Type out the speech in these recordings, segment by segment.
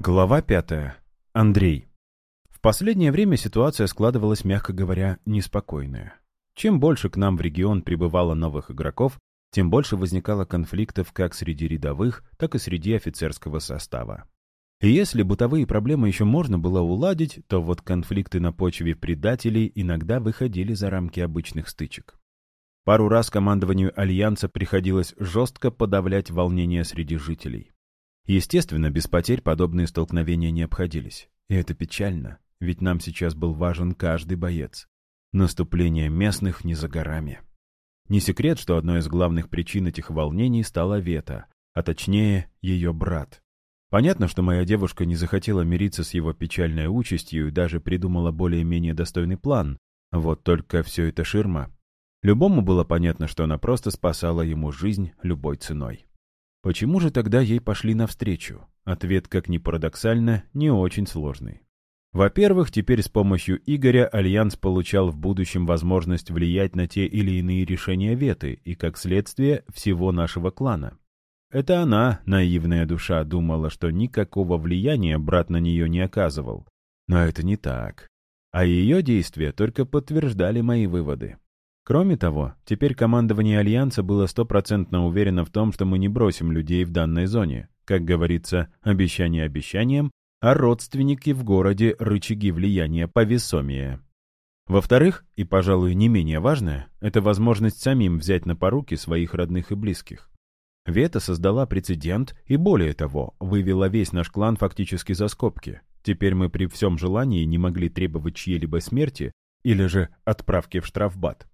Глава пятая. Андрей. В последнее время ситуация складывалась, мягко говоря, неспокойная. Чем больше к нам в регион прибывало новых игроков, тем больше возникало конфликтов как среди рядовых, так и среди офицерского состава. И если бытовые проблемы еще можно было уладить, то вот конфликты на почве предателей иногда выходили за рамки обычных стычек. Пару раз командованию Альянса приходилось жестко подавлять волнения среди жителей. Естественно, без потерь подобные столкновения не обходились. И это печально, ведь нам сейчас был важен каждый боец. Наступление местных не за горами. Не секрет, что одной из главных причин этих волнений стала Вета, а точнее ее брат. Понятно, что моя девушка не захотела мириться с его печальной участью и даже придумала более-менее достойный план. Вот только все это ширма. Любому было понятно, что она просто спасала ему жизнь любой ценой. Почему же тогда ей пошли навстречу? Ответ, как ни парадоксально, не очень сложный. Во-первых, теперь с помощью Игоря Альянс получал в будущем возможность влиять на те или иные решения Веты и, как следствие, всего нашего клана. Это она, наивная душа, думала, что никакого влияния брат на нее не оказывал. Но это не так. А ее действия только подтверждали мои выводы. Кроме того, теперь командование Альянса было стопроцентно уверено в том, что мы не бросим людей в данной зоне. Как говорится, обещание обещанием, а родственники в городе — рычаги влияния повесомее. Во-вторых, и, пожалуй, не менее важное, это возможность самим взять на поруки своих родных и близких. Вета создала прецедент и, более того, вывела весь наш клан фактически за скобки. Теперь мы при всем желании не могли требовать чьей-либо смерти или же отправки в штрафбат.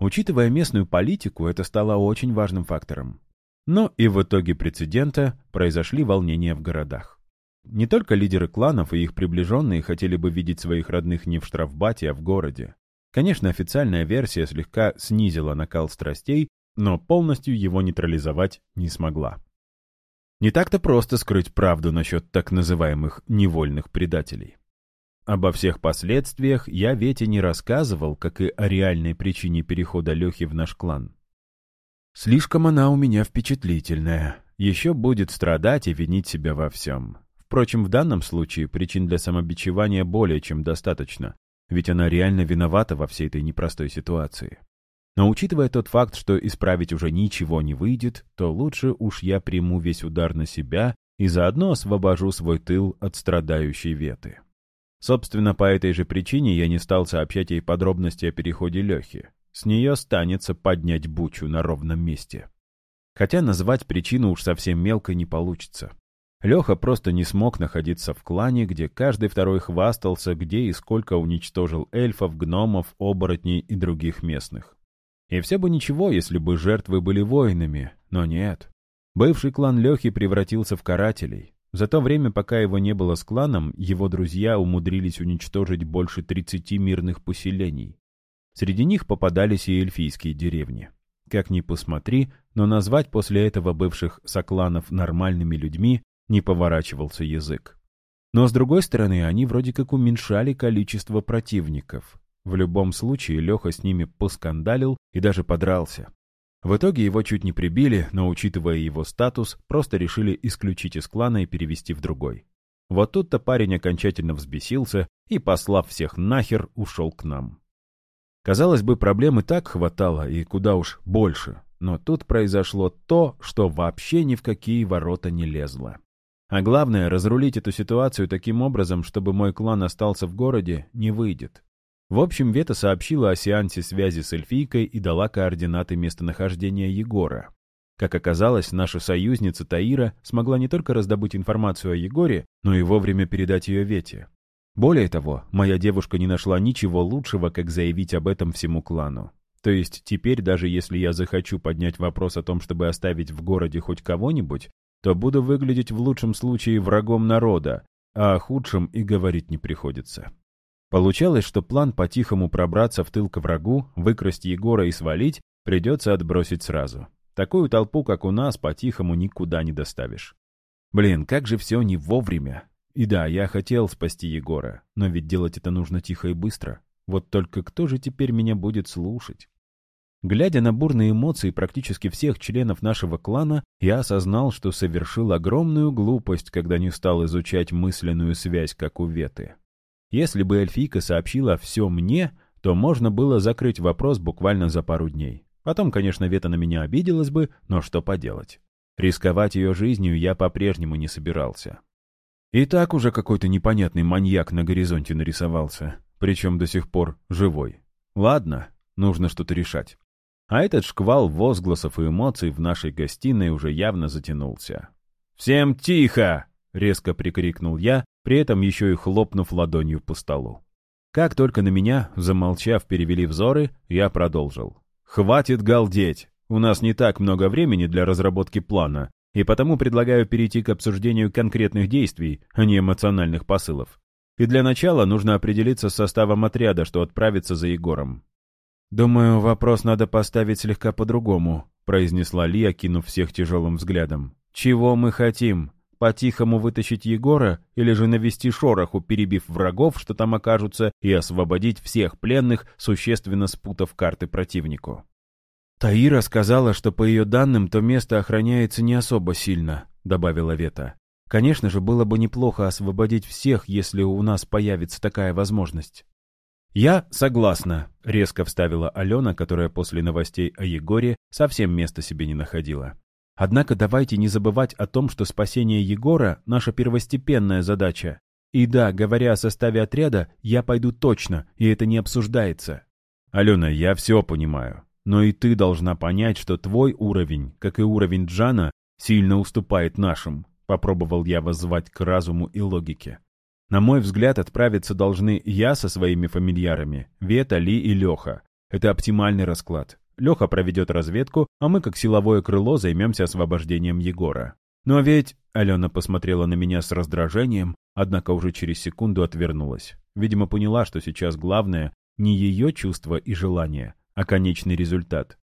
Учитывая местную политику, это стало очень важным фактором. Но и в итоге прецедента произошли волнения в городах. Не только лидеры кланов и их приближенные хотели бы видеть своих родных не в штрафбате, а в городе. Конечно, официальная версия слегка снизила накал страстей, но полностью его нейтрализовать не смогла. Не так-то просто скрыть правду насчет так называемых невольных предателей. Обо всех последствиях я Вете не рассказывал, как и о реальной причине перехода Лехи в наш клан. Слишком она у меня впечатлительная. Еще будет страдать и винить себя во всем. Впрочем, в данном случае причин для самобичевания более чем достаточно, ведь она реально виновата во всей этой непростой ситуации. Но учитывая тот факт, что исправить уже ничего не выйдет, то лучше уж я приму весь удар на себя и заодно освобожу свой тыл от страдающей веты. Собственно, по этой же причине я не стал сообщать ей подробности о переходе Лехи. С нее станется поднять бучу на ровном месте. Хотя назвать причину уж совсем мелко не получится. Леха просто не смог находиться в клане, где каждый второй хвастался, где и сколько уничтожил эльфов, гномов, оборотней и других местных. И все бы ничего, если бы жертвы были воинами, но нет. Бывший клан Лехи превратился в карателей, за то время, пока его не было с кланом, его друзья умудрились уничтожить больше 30 мирных поселений. Среди них попадались и эльфийские деревни. Как ни посмотри, но назвать после этого бывших сокланов нормальными людьми не поворачивался язык. Но с другой стороны, они вроде как уменьшали количество противников. В любом случае, Леха с ними поскандалил и даже подрался. В итоге его чуть не прибили, но, учитывая его статус, просто решили исключить из клана и перевести в другой. Вот тут-то парень окончательно взбесился и, послав всех нахер, ушел к нам. Казалось бы, проблем и так хватало, и куда уж больше. Но тут произошло то, что вообще ни в какие ворота не лезло. А главное, разрулить эту ситуацию таким образом, чтобы мой клан остался в городе, не выйдет. В общем, Вета сообщила о сеансе связи с эльфийкой и дала координаты местонахождения Егора. Как оказалось, наша союзница Таира смогла не только раздобыть информацию о Егоре, но и вовремя передать ее Вете. Более того, моя девушка не нашла ничего лучшего, как заявить об этом всему клану. То есть теперь, даже если я захочу поднять вопрос о том, чтобы оставить в городе хоть кого-нибудь, то буду выглядеть в лучшем случае врагом народа, а о худшем и говорить не приходится. Получалось, что план по-тихому пробраться в тыл к врагу, выкрасть Егора и свалить, придется отбросить сразу. Такую толпу, как у нас, по-тихому никуда не доставишь. Блин, как же все не вовремя. И да, я хотел спасти Егора, но ведь делать это нужно тихо и быстро. Вот только кто же теперь меня будет слушать? Глядя на бурные эмоции практически всех членов нашего клана, я осознал, что совершил огромную глупость, когда не стал изучать мысленную связь, как у Веты. Если бы эльфийка сообщила все мне, то можно было закрыть вопрос буквально за пару дней. Потом, конечно, Вета на меня обиделась бы, но что поделать. Рисковать ее жизнью я по-прежнему не собирался. И так уже какой-то непонятный маньяк на горизонте нарисовался, причем до сих пор живой. Ладно, нужно что-то решать. А этот шквал возгласов и эмоций в нашей гостиной уже явно затянулся. «Всем тихо!» — резко прикрикнул я, при этом еще и хлопнув ладонью по столу. Как только на меня, замолчав, перевели взоры, я продолжил. «Хватит галдеть! У нас не так много времени для разработки плана, и потому предлагаю перейти к обсуждению конкретных действий, а не эмоциональных посылов. И для начала нужно определиться с составом отряда, что отправится за Егором. «Думаю, вопрос надо поставить слегка по-другому», — произнесла Ли, окинув всех тяжелым взглядом. «Чего мы хотим? По-тихому вытащить Егора или же навести шороху, перебив врагов, что там окажутся, и освободить всех пленных, существенно спутав карты противнику?» «Таира сказала, что по ее данным то место охраняется не особо сильно», — добавила Вета. «Конечно же, было бы неплохо освободить всех, если у нас появится такая возможность». «Я согласна», — резко вставила Алена, которая после новостей о Егоре совсем места себе не находила. «Однако давайте не забывать о том, что спасение Егора — наша первостепенная задача. И да, говоря о составе отряда, я пойду точно, и это не обсуждается». «Алена, я все понимаю. Но и ты должна понять, что твой уровень, как и уровень Джана, сильно уступает нашим», — попробовал я воззвать к разуму и логике. На мой взгляд, отправиться должны я со своими фамильярами, Вета, Ли и Леха. Это оптимальный расклад. Леха проведет разведку, а мы, как силовое крыло, займемся освобождением Егора. Но ведь... Алена посмотрела на меня с раздражением, однако уже через секунду отвернулась. Видимо, поняла, что сейчас главное не ее чувство и желание, а конечный результат.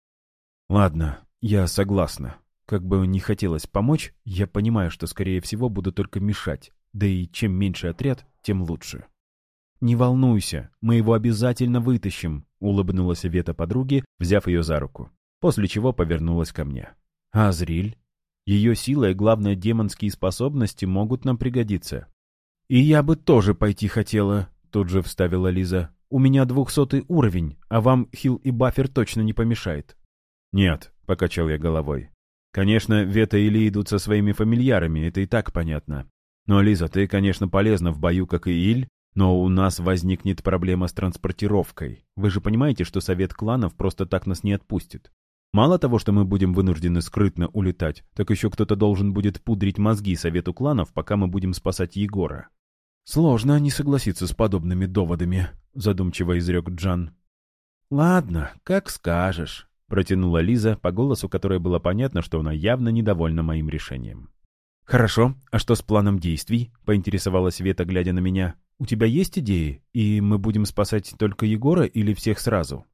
«Ладно, я согласна. Как бы не хотелось помочь, я понимаю, что, скорее всего, буду только мешать. Да и чем меньше отряд, тем лучше. «Не волнуйся, мы его обязательно вытащим», — улыбнулась Вета подруге, взяв ее за руку. После чего повернулась ко мне. «А Азриль? Ее сила и, главное, демонские способности могут нам пригодиться». «И я бы тоже пойти хотела», — тут же вставила Лиза. «У меня двухсотый уровень, а вам хил и бафер точно не помешает». «Нет», — покачал я головой. «Конечно, Вета и Ли идут со своими фамильярами, это и так понятно. Но, Лиза, ты, конечно, полезна в бою, как и Иль, но у нас возникнет проблема с транспортировкой. Вы же понимаете, что совет кланов просто так нас не отпустит. Мало того, что мы будем вынуждены скрытно улетать, так еще кто-то должен будет пудрить мозги совету кланов, пока мы будем спасать Егора. «Сложно не согласиться с подобными доводами», — задумчиво изрек Джан. «Ладно, как скажешь», — протянула Лиза, по голосу которой было понятно, что она явно недовольна моим решением. «Хорошо. А что с планом действий?» — поинтересовалась Вета, глядя на меня. «У тебя есть идеи? И мы будем спасать только Егора или всех сразу?»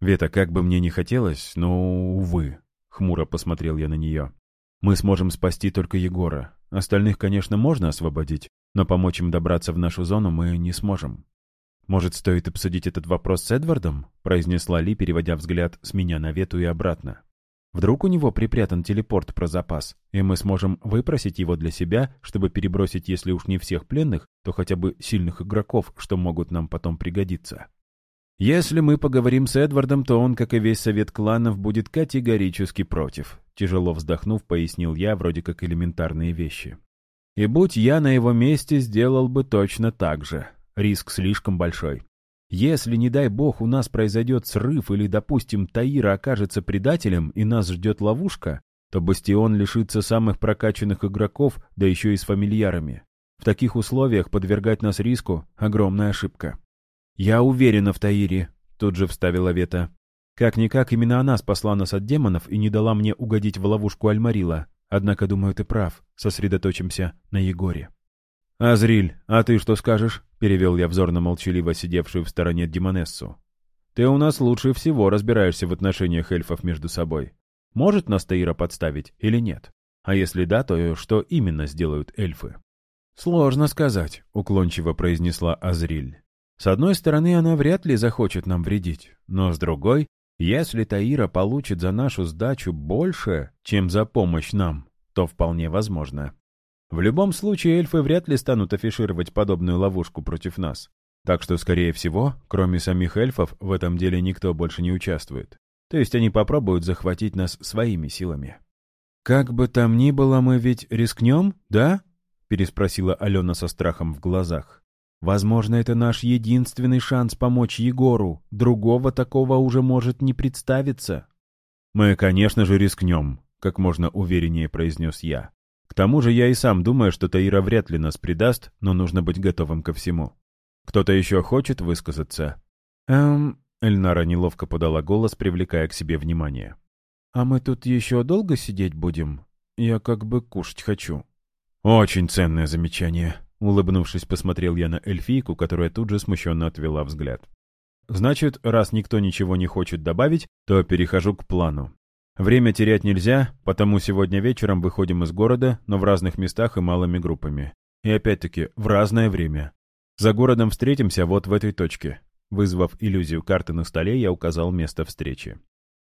«Вета, как бы мне не хотелось, но, увы», — хмуро посмотрел я на нее. «Мы сможем спасти только Егора. Остальных, конечно, можно освободить, но помочь им добраться в нашу зону мы не сможем». «Может, стоит обсудить этот вопрос с Эдвардом?» — произнесла Ли, переводя взгляд с меня на Вету и обратно. Вдруг у него припрятан телепорт про запас, и мы сможем выпросить его для себя, чтобы перебросить, если уж не всех пленных, то хотя бы сильных игроков, что могут нам потом пригодиться. Если мы поговорим с Эдвардом, то он, как и весь совет кланов, будет категорически против. Тяжело вздохнув, пояснил я вроде как элементарные вещи. И будь я на его месте, сделал бы точно так же. Риск слишком большой. Если, не дай бог, у нас произойдет срыв или, допустим, Таира окажется предателем и нас ждет ловушка, то Бастион лишится самых прокачанных игроков, да еще и с фамильярами. В таких условиях подвергать нас риску — огромная ошибка. «Я уверена в Таире», — тут же вставила Вета. «Как-никак именно она спасла нас от демонов и не дала мне угодить в ловушку Альмарила. Однако, думаю, ты прав. Сосредоточимся на Егоре». «Азриль, а ты что скажешь?» — перевел я взор на молчаливо сидевшую в стороне Демонессу. «Ты у нас лучше всего разбираешься в отношениях эльфов между собой. Может нас Таира подставить или нет? А если да, то что именно сделают эльфы?» «Сложно сказать», — уклончиво произнесла Азриль. «С одной стороны, она вряд ли захочет нам вредить, но с другой, Если Таира получит за нашу сдачу больше, чем за помощь нам, то вполне возможно. В любом случае, эльфы вряд ли станут афишировать подобную ловушку против нас. Так что, скорее всего, кроме самих эльфов, в этом деле никто больше не участвует. То есть они попробуют захватить нас своими силами. «Как бы там ни было, мы ведь рискнем, да?» — переспросила Алена со страхом в глазах. «Возможно, это наш единственный шанс помочь Егору. Другого такого уже может не представиться». «Мы, конечно же, рискнем», — как можно увереннее произнес я. «К тому же я и сам думаю, что Таира вряд ли нас предаст, но нужно быть готовым ко всему. Кто-то еще хочет высказаться?» «Эм...» — Эльнара неловко подала голос, привлекая к себе внимание. «А мы тут еще долго сидеть будем? Я как бы кушать хочу». «Очень ценное замечание», — улыбнувшись, посмотрел я на эльфийку, которая тут же смущенно отвела взгляд. «Значит, раз никто ничего не хочет добавить, то перехожу к плану. Время терять нельзя, потому сегодня вечером выходим из города, но в разных местах и малыми группами. И опять-таки, в разное время. За городом встретимся вот в этой точке». Вызвав иллюзию карты на столе, я указал место встречи.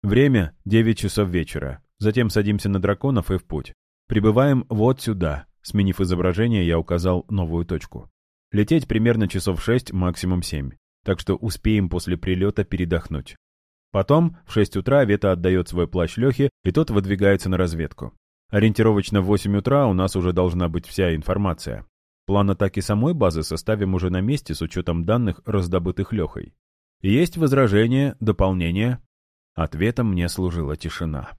Время — 9 часов вечера. Затем садимся на драконов и в путь. Прибываем вот сюда. Сменив изображение, я указал новую точку. Лететь примерно часов 6, максимум 7. Так что успеем после прилета передохнуть. Потом, в 6 утра, Вета отдает свой плащ Лехе, и тот выдвигается на разведку. Ориентировочно в 8 утра у нас уже должна быть вся информация. План атаки самой базы составим уже на месте с учетом данных, раздобытых Лехой. Есть возражения, дополнения? Ответом мне служила тишина.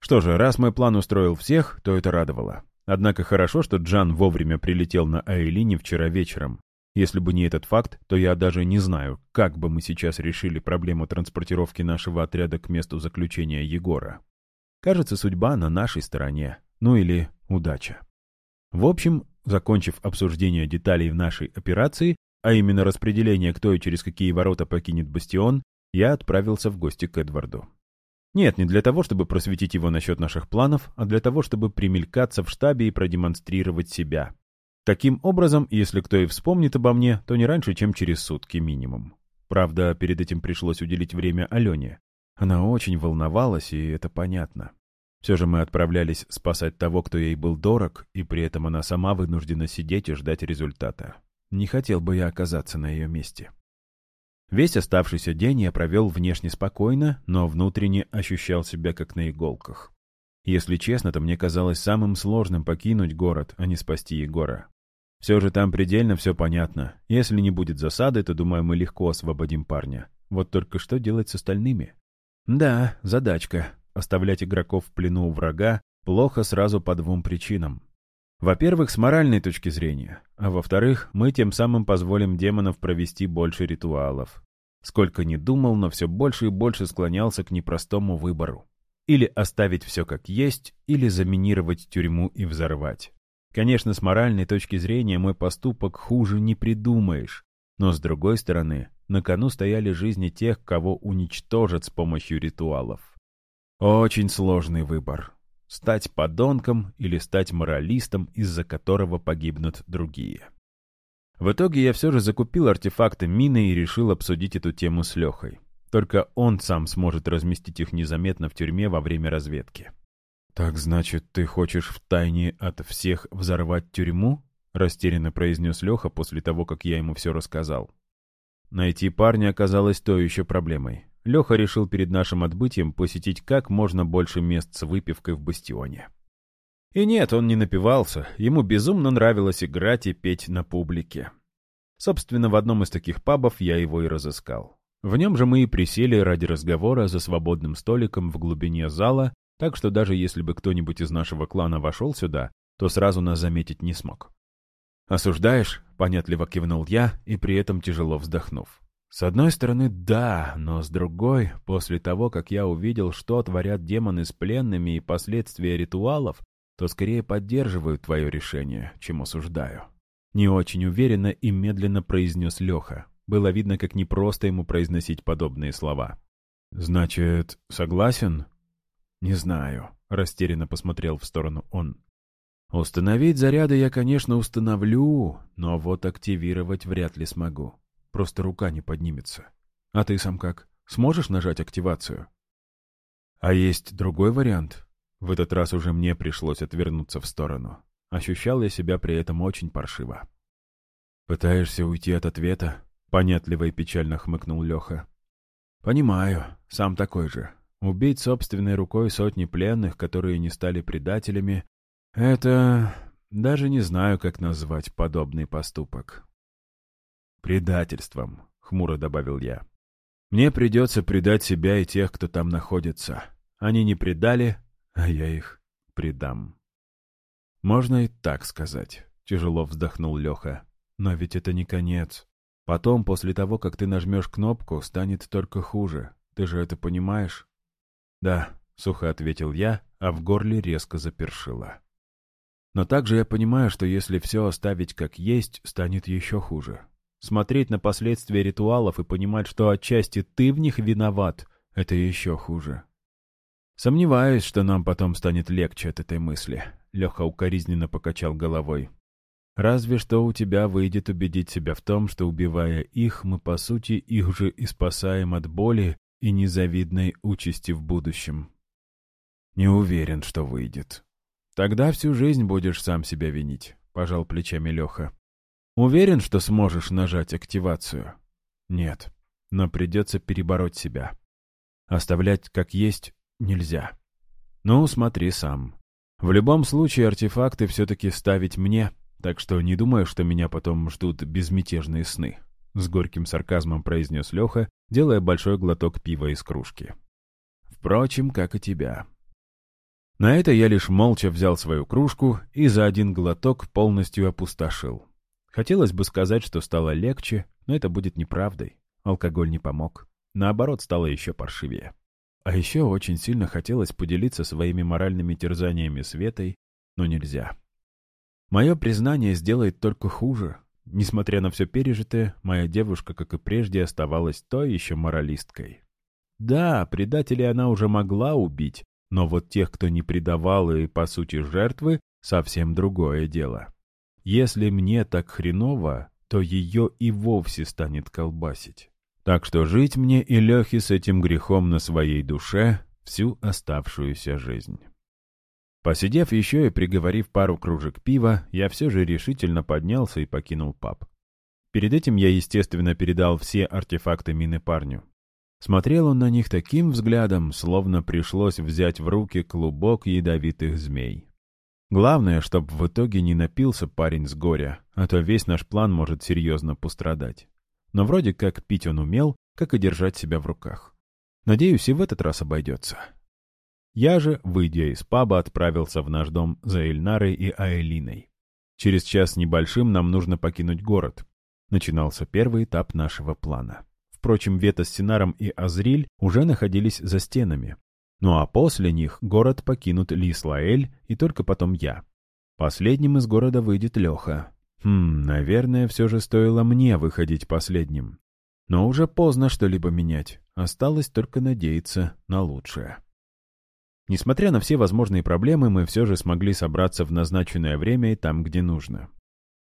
Что же, раз мой план устроил всех, то это радовало. Однако хорошо, что Джан вовремя прилетел на Айлине вчера вечером. Если бы не этот факт, то я даже не знаю, как бы мы сейчас решили проблему транспортировки нашего отряда к месту заключения Егора. Кажется, судьба на нашей стороне. Ну или удача. В общем, закончив обсуждение деталей в нашей операции, а именно распределение, кто и через какие ворота покинет бастион, я отправился в гости к Эдварду. Нет, не для того, чтобы просветить его насчет наших планов, а для того, чтобы примелькаться в штабе и продемонстрировать себя. Таким образом, если кто и вспомнит обо мне, то не раньше, чем через сутки минимум. Правда, перед этим пришлось уделить время Алене. Она очень волновалась, и это понятно. Все же мы отправлялись спасать того, кто ей был дорог, и при этом она сама вынуждена сидеть и ждать результата. Не хотел бы я оказаться на ее месте. Весь оставшийся день я провел внешне спокойно, но внутренне ощущал себя как на иголках. Если честно, то мне казалось самым сложным покинуть город, а не спасти Егора. Все же там предельно все понятно. Если не будет засады, то, думаю, мы легко освободим парня. Вот только что делать с остальными? Да, задачка. Оставлять игроков в плену у врага плохо сразу по двум причинам. Во-первых, с моральной точки зрения, а во-вторых, мы тем самым позволим демонов провести больше ритуалов. Сколько ни думал, но все больше и больше склонялся к непростому выбору. Или оставить все как есть, или заминировать тюрьму и взорвать. Конечно, с моральной точки зрения мой поступок хуже не придумаешь. Но с другой стороны, на кону стояли жизни тех, кого уничтожат с помощью ритуалов. Очень сложный выбор. Стать подонком или стать моралистом, из-за которого погибнут другие. В итоге я все же закупил артефакты мины и решил обсудить эту тему с Лехой. Только он сам сможет разместить их незаметно в тюрьме во время разведки. «Так значит, ты хочешь втайне от всех взорвать тюрьму?» — растерянно произнес Леха после того, как я ему все рассказал. Найти парня оказалось то еще проблемой. Леха решил перед нашим отбытием посетить как можно больше мест с выпивкой в бастионе. И нет, он не напивался, ему безумно нравилось играть и петь на публике. Собственно, в одном из таких пабов я его и разыскал. В нем же мы и присели ради разговора за свободным столиком в глубине зала, так что даже если бы кто-нибудь из нашего клана вошел сюда, то сразу нас заметить не смог. «Осуждаешь?» — понятливо кивнул я и при этом тяжело вздохнув. С одной стороны, да, но с другой, после того, как я увидел, что творят демоны с пленными и последствия ритуалов, то скорее поддерживаю твое решение, чем осуждаю. Не очень уверенно и медленно произнес Леха. Было видно, как непросто ему произносить подобные слова. «Значит, согласен?» «Не знаю», — растерянно посмотрел в сторону он. «Установить заряды я, конечно, установлю, но вот активировать вряд ли смогу. Просто рука не поднимется. А ты сам как? Сможешь нажать активацию? А есть другой вариант? В этот раз уже мне пришлось отвернуться в сторону. Ощущал я себя при этом очень паршиво. «Пытаешься уйти от ответа?» — понятливо и печально хмыкнул Леха. «Понимаю, сам такой же. Убить собственной рукой сотни пленных, которые не стали предателями, это... даже не знаю, как назвать подобный поступок». «Предательством», — хмуро добавил я. «Мне придется предать себя и тех, кто там находится. Они не предали, а я их предам». «Можно и так сказать», — тяжело вздохнул Леха. «Но ведь это не конец. Потом, после того, как ты нажмешь кнопку, станет только хуже. Ты же это понимаешь?» «Да», — сухо ответил я, а в горле резко запершило. «Но также я понимаю, что если все оставить как есть, станет еще хуже. Смотреть на последствия ритуалов и понимать, что отчасти ты в них виноват, это еще хуже. Сомневаюсь, что нам потом станет легче от этой мысли. Леха укоризненно покачал головой. «Разве что у тебя выйдет убедить себя в том, что, убивая их, мы, по сути, их же и спасаем от боли и незавидной участи в будущем». «Не уверен, что выйдет». «Тогда всю жизнь будешь сам себя винить», — пожал плечами Леха. «Уверен, что сможешь нажать активацию?» «Нет, но придется перебороть себя. Оставлять как есть нельзя. Ну, смотри сам. В любом случае артефакты все-таки ставить мне, так что не думаю, что меня потом ждут безмятежные сны», — с горьким сарказмом произнес Леха, делая большой глоток пива из кружки. «Впрочем, как и тебя». На это я лишь молча взял свою кружку и за один глоток полностью опустошил. Хотелось бы сказать, что стало легче, но это будет неправдой. Алкоголь не помог. Наоборот, стало еще паршивее. А еще очень сильно хотелось поделиться своими моральными терзаниями Светой, но нельзя. Мое признание сделает только хуже. Несмотря на все пережитое, моя девушка, как и прежде, оставалась той еще моралисткой. Да, предателей она уже могла убить, но вот тех, кто не предавал и, по сути, жертвы, совсем другое дело. Если мне так хреново, то ее и вовсе станет колбасить. Так что жить мне и Лехе с этим грехом на своей душе всю оставшуюся жизнь. Посидев еще и приговорив пару кружек пива, я все же решительно поднялся и покинул паб. Перед этим я, естественно, передал все артефакты мины парню. Смотрел он на них таким взглядом, словно пришлось взять в руки клубок ядовитых змей. Главное, чтобы в итоге не напился парень с горя, а то весь наш план может серьезно пострадать но вроде как пить он умел, как и держать себя в руках. Надеюсь, и в этот раз обойдется. Я же, выйдя из паба, отправился в наш дом за Эльнарой и Аэлиной. Через час небольшим нам нужно покинуть город. Начинался первый этап нашего плана. Впрочем, Вета с Синаром и Азриль уже находились за стенами. Ну а после них город покинут Лислаэль и только потом я. Последним из города выйдет Леха, Хм, наверное, все же стоило мне выходить последним. Но уже поздно что-либо менять. Осталось только надеяться на лучшее. Несмотря на все возможные проблемы, мы все же смогли собраться в назначенное время и там, где нужно.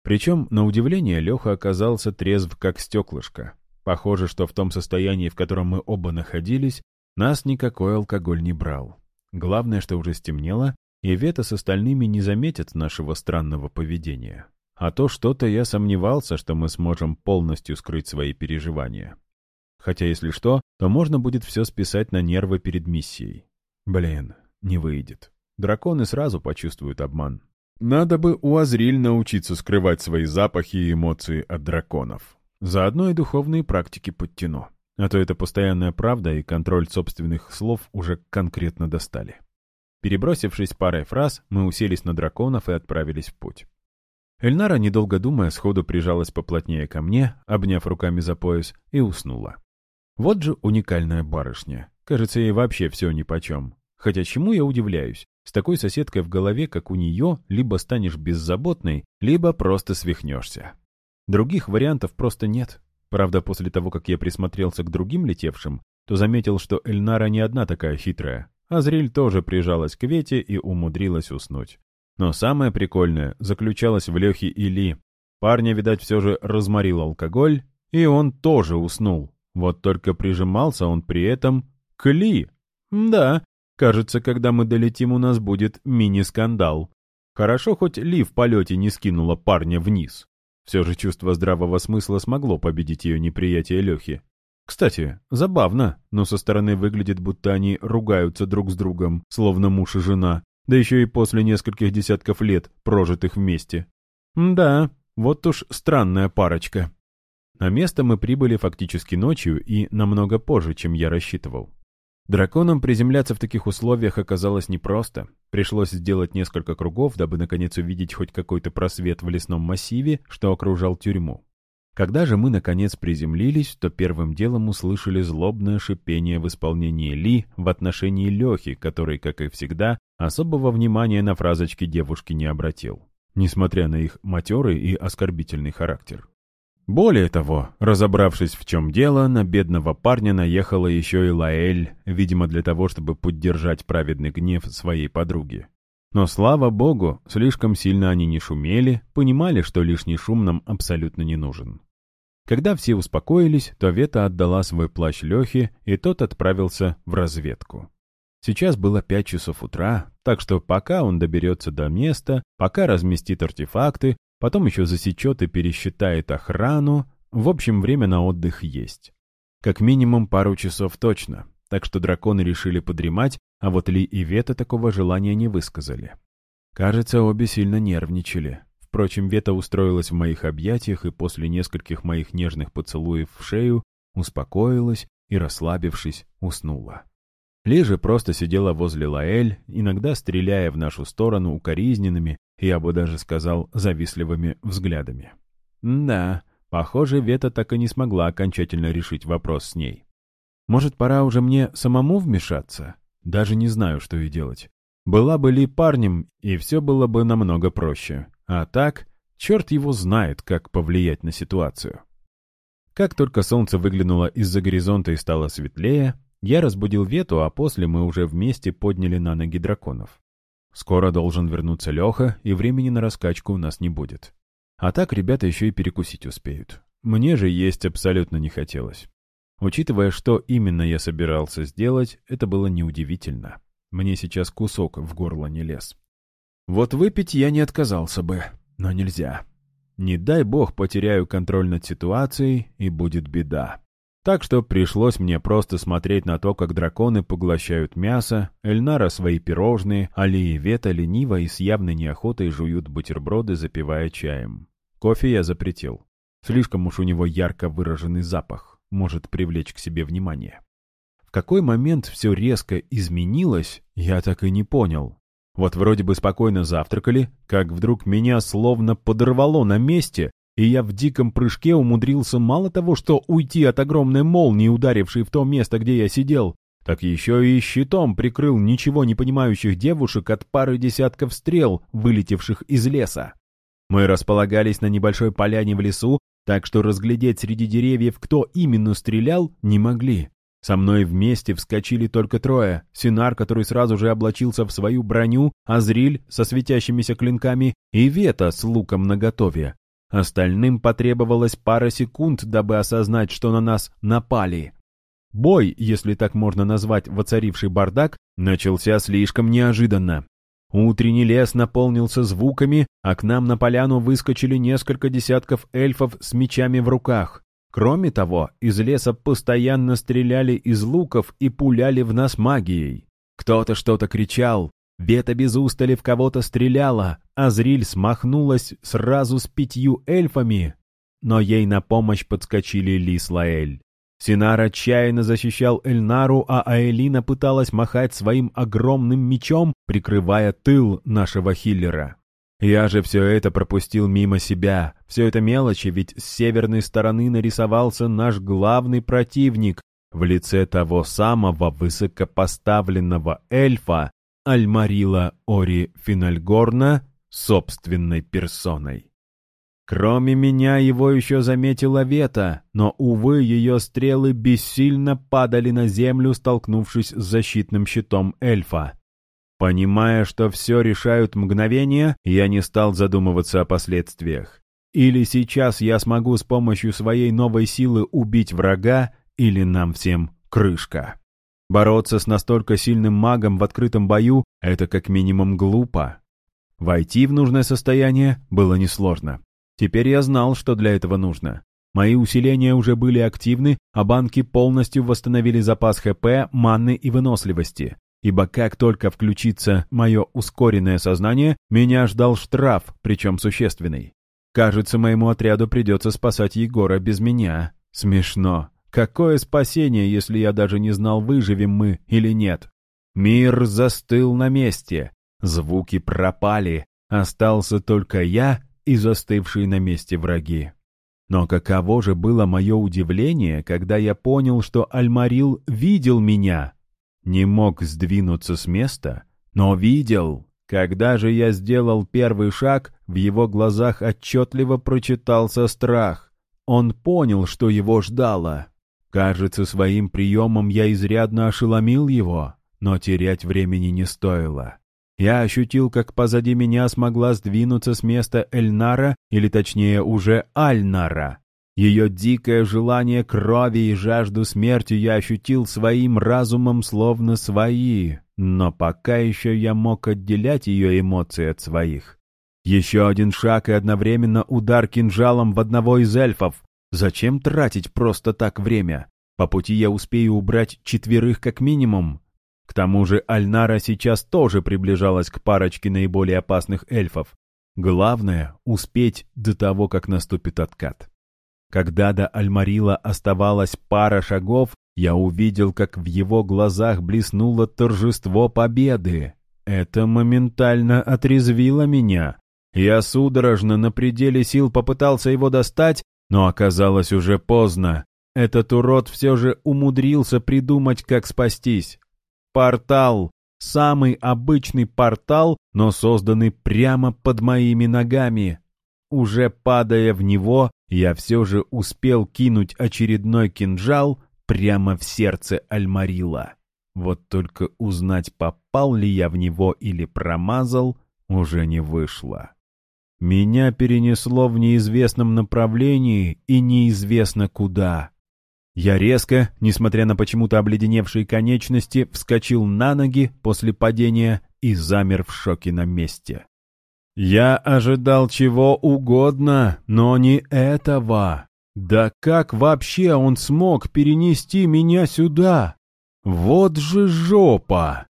Причем, на удивление, Леха оказался трезв, как стеклышко. Похоже, что в том состоянии, в котором мы оба находились, нас никакой алкоголь не брал. Главное, что уже стемнело, и Вета с остальными не заметят нашего странного поведения. А то что-то я сомневался, что мы сможем полностью скрыть свои переживания. Хотя, если что, то можно будет все списать на нервы перед миссией. Блин, не выйдет. Драконы сразу почувствуют обман. Надо бы у Азриль научиться скрывать свои запахи и эмоции от драконов. Заодно и духовные практики подтяну. А то это постоянная правда и контроль собственных слов уже конкретно достали. Перебросившись парой фраз, мы уселись на драконов и отправились в путь. Эльнара, недолго думая, сходу прижалась поплотнее ко мне, обняв руками за пояс, и уснула. Вот же уникальная барышня. Кажется, ей вообще все нипочем. Хотя чему я удивляюсь? С такой соседкой в голове, как у нее, либо станешь беззаботной, либо просто свихнешься. Других вариантов просто нет. Правда, после того, как я присмотрелся к другим летевшим, то заметил, что Эльнара не одна такая хитрая. Азриль тоже прижалась к Вете и умудрилась уснуть. Но самое прикольное заключалось в Лехе Или. Парня, видать, все же разморил алкоголь, и он тоже уснул. Вот только прижимался он при этом к Ли. Да, кажется, когда мы долетим, у нас будет мини-скандал. Хорошо, хоть Ли в полете не скинула парня вниз. Все же чувство здравого смысла смогло победить ее неприятие Лехи. Кстати, забавно, но со стороны выглядит, будто они ругаются друг с другом, словно муж и жена, да еще и после нескольких десятков лет, прожитых вместе. Да, вот уж странная парочка. На место мы прибыли фактически ночью и намного позже, чем я рассчитывал. Драконам приземляться в таких условиях оказалось непросто. Пришлось сделать несколько кругов, дабы наконец увидеть хоть какой-то просвет в лесном массиве, что окружал тюрьму. Когда же мы наконец приземлились, то первым делом услышали злобное шипение в исполнении Ли в отношении Лехи, который, как и всегда, особого внимания на фразочки девушки не обратил, несмотря на их матерый и оскорбительный характер. Более того, разобравшись в чем дело, на бедного парня наехала еще и Лаэль, видимо для того, чтобы поддержать праведный гнев своей подруги. Но, слава богу, слишком сильно они не шумели, понимали, что лишний шум нам абсолютно не нужен. Когда все успокоились, то Вета отдала свой плащ Лехе, и тот отправился в разведку. Сейчас было пять часов утра, так что пока он доберется до места, пока разместит артефакты, потом еще засечет и пересчитает охрану. В общем, время на отдых есть. Как минимум пару часов точно, так что драконы решили подремать, а вот Ли и Вета такого желания не высказали. Кажется, обе сильно нервничали. Впрочем, Вета устроилась в моих объятиях и после нескольких моих нежных поцелуев в шею успокоилась и, расслабившись, уснула. Ли же просто сидела возле Лаэль, иногда стреляя в нашу сторону укоризненными, я бы даже сказал, завистливыми взглядами. Да, похоже, Вета так и не смогла окончательно решить вопрос с ней. Может, пора уже мне самому вмешаться? Даже не знаю, что и делать. Была бы Ли парнем, и все было бы намного проще. А так, черт его знает, как повлиять на ситуацию. Как только солнце выглянуло из-за горизонта и стало светлее, я разбудил Вету, а после мы уже вместе подняли на ноги драконов. Скоро должен вернуться Леха, и времени на раскачку у нас не будет. А так ребята еще и перекусить успеют. Мне же есть абсолютно не хотелось. Учитывая, что именно я собирался сделать, это было неудивительно. Мне сейчас кусок в горло не лез. Вот выпить я не отказался бы, но нельзя. Не дай бог потеряю контроль над ситуацией, и будет беда. Так что пришлось мне просто смотреть на то, как драконы поглощают мясо, Эльнара свои пирожные, Али и Вета лениво и с явной неохотой жуют бутерброды, запивая чаем. Кофе я запретил. Слишком уж у него ярко выраженный запах, может привлечь к себе внимание. В какой момент все резко изменилось, я так и не понял. Вот вроде бы спокойно завтракали, как вдруг меня словно подорвало на месте, и я в диком прыжке умудрился мало того, что уйти от огромной молнии, ударившей в то место, где я сидел, так еще и щитом прикрыл ничего не понимающих девушек от пары десятков стрел, вылетевших из леса. Мы располагались на небольшой поляне в лесу, так что разглядеть среди деревьев, кто именно стрелял, не могли. Со мной вместе вскочили только трое. Синар, который сразу же облачился в свою броню, Азриль со светящимися клинками и Вета с луком наготове. Остальным потребовалось пара секунд, дабы осознать, что на нас напали. Бой, если так можно назвать воцаривший бардак, начался слишком неожиданно. Утренний лес наполнился звуками, а к нам на поляну выскочили несколько десятков эльфов с мечами в руках. Кроме того, из леса постоянно стреляли из луков и пуляли в нас магией. Кто-то что-то кричал, Вета без устали в кого-то стреляла, а Зриль смахнулась сразу с пятью эльфами. Но ей на помощь подскочили Лис Лаэль. Синар отчаянно защищал Эльнару, а Аэлина пыталась махать своим огромным мечом, прикрывая тыл нашего хиллера. Я же все это пропустил мимо себя. Все это мелочи, ведь с северной стороны нарисовался наш главный противник в лице того самого высокопоставленного эльфа, Альмарила Ори Финальгорна собственной персоной. Кроме меня его еще заметила Вета, но, увы, ее стрелы бессильно падали на землю, столкнувшись с защитным щитом эльфа. Понимая, что все решают мгновения, я не стал задумываться о последствиях. Или сейчас я смогу с помощью своей новой силы убить врага, или нам всем крышка. Бороться с настолько сильным магом в открытом бою — это как минимум глупо. Войти в нужное состояние было несложно. Теперь я знал, что для этого нужно. Мои усиления уже были активны, а банки полностью восстановили запас ХП, манны и выносливости. Ибо как только включится мое ускоренное сознание, меня ждал штраф, причем существенный. Кажется, моему отряду придется спасать Егора без меня. Смешно. Какое спасение, если я даже не знал, выживем мы или нет? Мир застыл на месте. Звуки пропали. Остался только я и застывшие на месте враги. Но каково же было мое удивление, когда я понял, что Альмарил видел меня. Не мог сдвинуться с места, но видел. Когда же я сделал первый шаг, в его глазах отчетливо прочитался страх. Он понял, что его ждало. Кажется, своим приемом я изрядно ошеломил его, но терять времени не стоило. Я ощутил, как позади меня смогла сдвинуться с места Эльнара, или точнее уже Альнара. Ее дикое желание крови и жажду смерти я ощутил своим разумом словно свои, но пока еще я мог отделять ее эмоции от своих. Еще один шаг и одновременно удар кинжалом в одного из эльфов. Зачем тратить просто так время? По пути я успею убрать четверых как минимум, к тому же Альнара сейчас тоже приближалась к парочке наиболее опасных эльфов. Главное — успеть до того, как наступит откат. Когда до Альмарила оставалась пара шагов, я увидел, как в его глазах блеснуло торжество победы. Это моментально отрезвило меня. Я судорожно на пределе сил попытался его достать, но оказалось уже поздно. Этот урод все же умудрился придумать, как спастись. Портал. Самый обычный портал, но созданный прямо под моими ногами. Уже падая в него, я все же успел кинуть очередной кинжал прямо в сердце Альмарила. Вот только узнать, попал ли я в него или промазал, уже не вышло. Меня перенесло в неизвестном направлении и неизвестно куда. Я резко, несмотря на почему-то обледеневшие конечности, вскочил на ноги после падения и замер в шоке на месте. Я ожидал чего угодно, но не этого. Да как вообще он смог перенести меня сюда? Вот же жопа!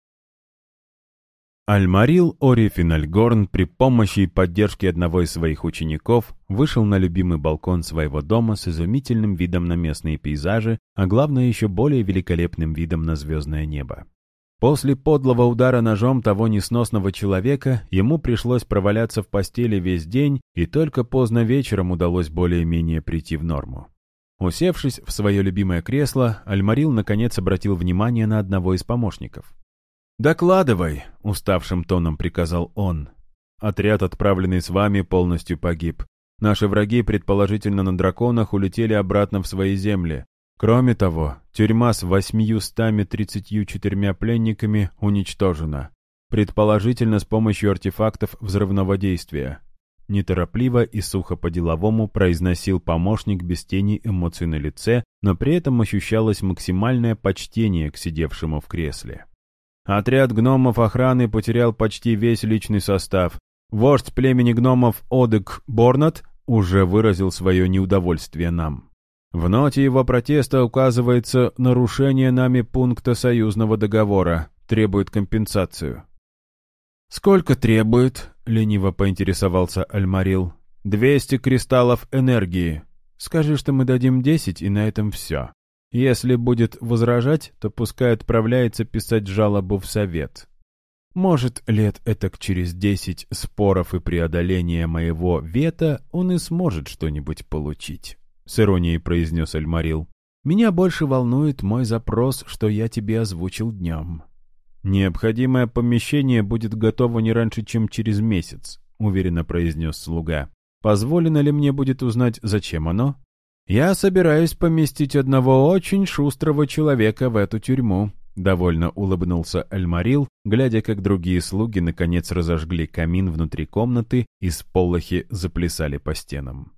Альмарил Орифинальгорн при помощи и поддержке одного из своих учеников вышел на любимый балкон своего дома с изумительным видом на местные пейзажи, а главное еще более великолепным видом на звездное небо. После подлого удара ножом того несносного человека ему пришлось проваляться в постели весь день, и только поздно вечером удалось более-менее прийти в норму. Усевшись в свое любимое кресло, Альмарил наконец обратил внимание на одного из помощников. «Докладывай», — уставшим тоном приказал он. «Отряд, отправленный с вами, полностью погиб. Наши враги, предположительно на драконах, улетели обратно в свои земли. Кроме того, тюрьма с 834 пленниками уничтожена. Предположительно, с помощью артефактов взрывного действия». Неторопливо и сухо по-деловому произносил помощник без тени эмоций на лице, но при этом ощущалось максимальное почтение к сидевшему в кресле. Отряд гномов охраны потерял почти весь личный состав. Вождь племени гномов Одек Борнат уже выразил свое неудовольствие нам. В ноте его протеста указывается нарушение нами пункта союзного договора, требует компенсацию. «Сколько требует?» — лениво поинтересовался Альмарил. «Двести кристаллов энергии. Скажи, что мы дадим десять, и на этом все». Если будет возражать, то пускай отправляется писать жалобу в совет. Может, лет этак через десять споров и преодоления моего вета он и сможет что-нибудь получить», — с иронией произнес Альмарил. «Меня больше волнует мой запрос, что я тебе озвучил днем». «Необходимое помещение будет готово не раньше, чем через месяц», — уверенно произнес слуга. «Позволено ли мне будет узнать, зачем оно?» «Я собираюсь поместить одного очень шустрого человека в эту тюрьму», — довольно улыбнулся Альмарил, глядя, как другие слуги наконец разожгли камин внутри комнаты и с полохи заплясали по стенам.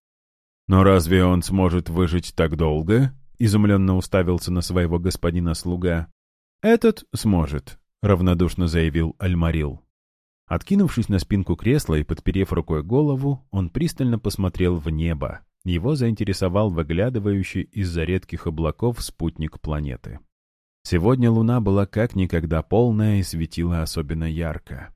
«Но разве он сможет выжить так долго?» — изумленно уставился на своего господина слуга. «Этот сможет», — равнодушно заявил Альмарил. Откинувшись на спинку кресла и подперев рукой голову, он пристально посмотрел в небо. Его заинтересовал выглядывающий из-за редких облаков спутник планеты. Сегодня луна была как никогда полная и светила особенно ярко.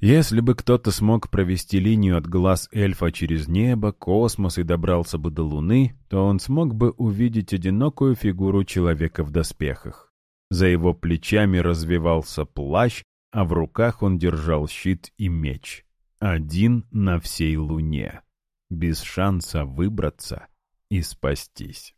Если бы кто-то смог провести линию от глаз эльфа через небо, космос и добрался бы до луны, то он смог бы увидеть одинокую фигуру человека в доспехах. За его плечами развивался плащ, а в руках он держал щит и меч. Один на всей луне. Без шанса выбраться и спастись.